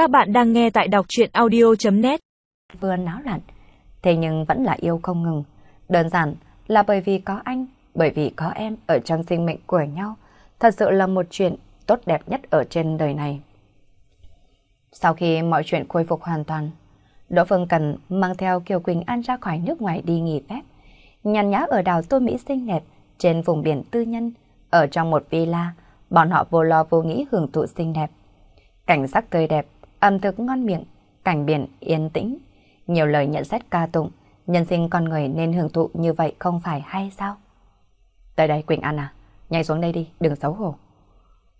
Các bạn đang nghe tại đọc chuyện audio.net Vừa náo loạn, thế nhưng vẫn là yêu không ngừng. Đơn giản là bởi vì có anh, bởi vì có em ở trong sinh mệnh của nhau. Thật sự là một chuyện tốt đẹp nhất ở trên đời này. Sau khi mọi chuyện khôi phục hoàn toàn, Đỗ Phương Cần mang theo Kiều Quỳnh An ra khỏi nước ngoài đi nghỉ phép. Nhàn nhã ở đảo Tô Mỹ xinh đẹp, trên vùng biển tư nhân, ở trong một villa, bọn họ vô lo vô nghĩ hưởng thụ xinh đẹp. Cảnh sắc tươi đẹp, ẩm thực ngon miệng, cảnh biển yên tĩnh, nhiều lời nhận xét ca tụng, nhân sinh con người nên hưởng thụ như vậy không phải hay sao? Tới đây Quỳnh An à, nhảy xuống đây đi, đừng xấu hổ.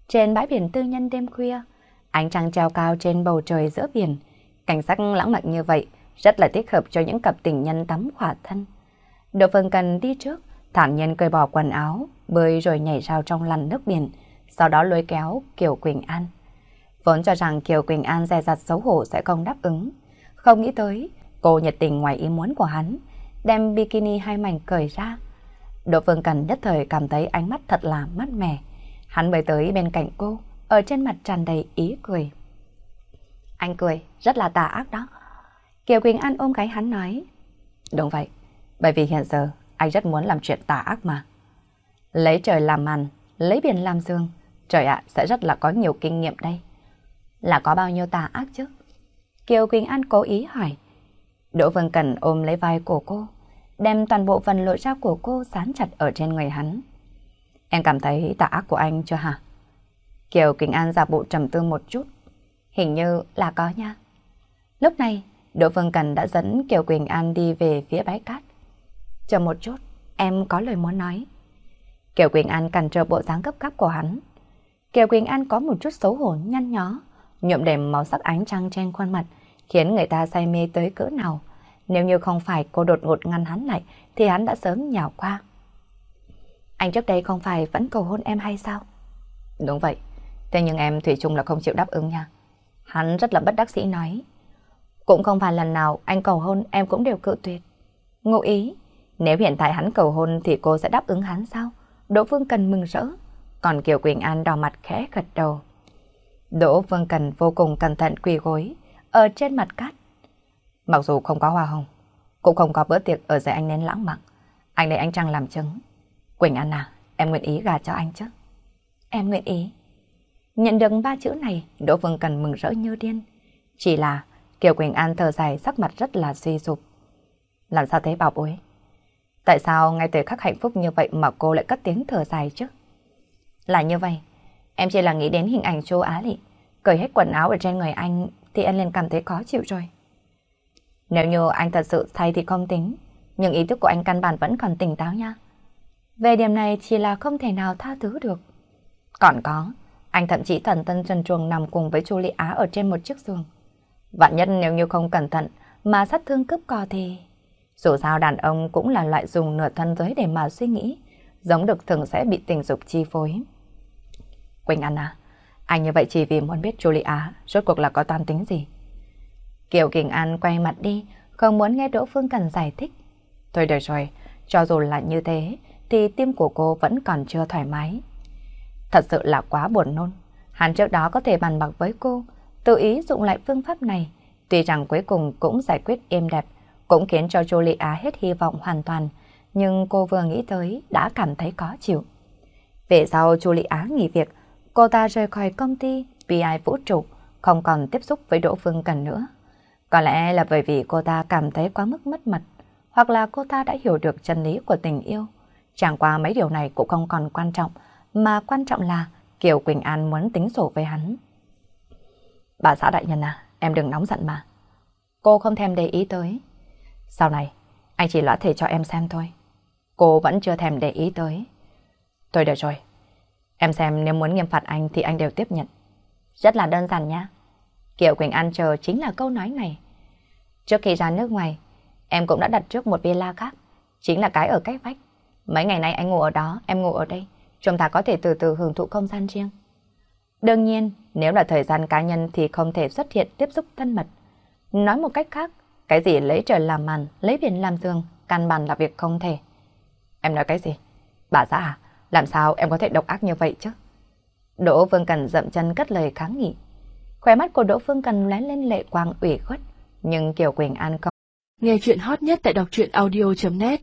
Trên bãi biển tư nhân đêm khuya, ánh trăng treo cao trên bầu trời giữa biển, cảnh sắc lãng mạn như vậy rất là thích hợp cho những cặp tình nhân tắm khỏa thân. Đỗ Phương Cần đi trước, thản nhiên cởi bỏ quần áo, bơi rồi nhảy vào trong làn nước biển, sau đó lôi kéo Kiều Quỳnh An. Vốn cho rằng Kiều Quỳnh An dè dặt xấu hổ sẽ không đáp ứng. Không nghĩ tới, cô nhiệt tình ngoài ý muốn của hắn, đem bikini hai mảnh cởi ra. Đỗ Phương Cần nhất thời cảm thấy ánh mắt thật là mát mẻ. Hắn mới tới bên cạnh cô, ở trên mặt tràn đầy ý cười. Anh cười, rất là tà ác đó. Kiều Quỳnh An ôm cái hắn nói. Đúng vậy, bởi vì hiện giờ anh rất muốn làm chuyện tà ác mà. Lấy trời làm màn, lấy biển làm giường. Trời ạ, sẽ rất là có nhiều kinh nghiệm đây. Là có bao nhiêu tà ác chứ? Kiều Quỳnh An cố ý hỏi. Đỗ Vân Cần ôm lấy vai của cô, đem toàn bộ phần lộ ra của cô sán chặt ở trên người hắn. Em cảm thấy tà ác của anh chưa hả? Kiều Quỳnh An giả bộ trầm tư một chút. Hình như là có nha. Lúc này, Đỗ Vân Cần đã dẫn Kiều Quỳnh An đi về phía bãi cát. Chờ một chút, em có lời muốn nói. Kiều Quỳnh An cản trở bộ dáng gấp gáp của hắn. Kiều Quỳnh An có một chút xấu hổ nhăn nhó, nhuộm đèm màu sắc ánh trăng trên khuôn mặt, khiến người ta say mê tới cỡ nào. Nếu như không phải cô đột ngột ngăn hắn lại, thì hắn đã sớm nhào qua. Anh trước đây không phải vẫn cầu hôn em hay sao? Đúng vậy, thế nhưng em Thủy chung là không chịu đáp ứng nha. Hắn rất là bất đắc sĩ nói. Cũng không phải lần nào anh cầu hôn em cũng đều cự tuyệt. Ngụ ý, nếu hiện tại hắn cầu hôn thì cô sẽ đáp ứng hắn sao? Đỗ Phương Cần mừng rỡ, còn Kiều Quỳnh An đỏ mặt khẽ gật đầu. Đỗ Vương Cần vô cùng cẩn thận quỳ gối ở trên mặt cát. Mặc dù không có hoa hồng, cũng không có bữa tiệc ở dưới anh nên lãng mạn. Anh lấy anh Trăng làm chứng. Quỳnh An à, em nguyện ý gà cho anh chứ? Em nguyện ý. Nhận được ba chữ này, Đỗ Vương Cần mừng rỡ như điên. Chỉ là Kiều Quỳnh An thở dài sắc mặt rất là suy sụp. Làm sao thế bảo bối? Tại sao ngay từ khắc hạnh phúc như vậy mà cô lại cất tiếng thở dài chứ? Là như vậy, em chỉ là nghĩ đến hình ảnh châu Á lị, cởi hết quần áo ở trên người anh thì em liền cảm thấy khó chịu rồi. Nếu như anh thật sự thay thì không tính, nhưng ý thức của anh căn bản vẫn còn tỉnh táo nha. Về điểm này chỉ là không thể nào tha thứ được. Còn có, anh thậm chí thần tân trần truồng nằm cùng với chu Lị Á ở trên một chiếc giường. Vạn nhất nếu như không cẩn thận mà sát thương cướp cò thì... Dù sao đàn ông cũng là loại dùng nửa thân giới để mà suy nghĩ, giống được thường sẽ bị tình dục chi phối. Quỳnh An à, anh như vậy chỉ vì muốn biết Julia rốt cuộc là có toan tính gì. Kiều Kỳnh An quay mặt đi, không muốn nghe Đỗ Phương Cần giải thích. Thôi được rồi, cho dù là như thế, thì tim của cô vẫn còn chưa thoải mái. Thật sự là quá buồn nôn. Hắn trước đó có thể bàn bạc với cô, tự ý dụng lại phương pháp này. Tuy rằng cuối cùng cũng giải quyết êm đẹp, cũng khiến cho Julia hết hy vọng hoàn toàn, nhưng cô vừa nghĩ tới đã cảm thấy khó chịu. Về sau Julia nghỉ việc, cô ta rời khỏi công ty PI Vũ trụ, không còn tiếp xúc với Đỗ Phương Cần nữa. Có lẽ là bởi vì cô ta cảm thấy quá mức mất mặt, hoặc là cô ta đã hiểu được chân lý của tình yêu. Chẳng qua mấy điều này cũng không còn quan trọng, mà quan trọng là Kiều Quỳnh An muốn tính sổ với hắn. Bà xã đại nhân à, em đừng nóng giận mà. Cô không thèm để ý tới. Sau này, anh chỉ lõa thể cho em xem thôi. Cô vẫn chưa thèm để ý tới. Tôi được rồi. Em xem nếu muốn nghiêm phạt anh thì anh đều tiếp nhận. Rất là đơn giản nha. Kiều Quỳnh An chờ chính là câu nói này. Trước khi ra nước ngoài, em cũng đã đặt trước một villa khác. Chính là cái ở cách vách. Mấy ngày nay anh ngủ ở đó, em ngủ ở đây. Chúng ta có thể từ từ hưởng thụ không gian riêng. Đương nhiên, nếu là thời gian cá nhân thì không thể xuất hiện tiếp xúc thân mật. Nói một cách khác, cái gì lấy trời làm màn, lấy biển làm giường, căn bản là việc không thể. Em nói cái gì? Bà xã à, làm sao em có thể độc ác như vậy chứ? Đỗ Phương Cần dậm chân cất lời kháng nghị. Khóe mắt của Đỗ Phương Cần lóe lên lệ quang ủy khuất, nhưng Kiều Quỳnh An không. Nghe chuyện hot nhất tại đọc truyện audio.net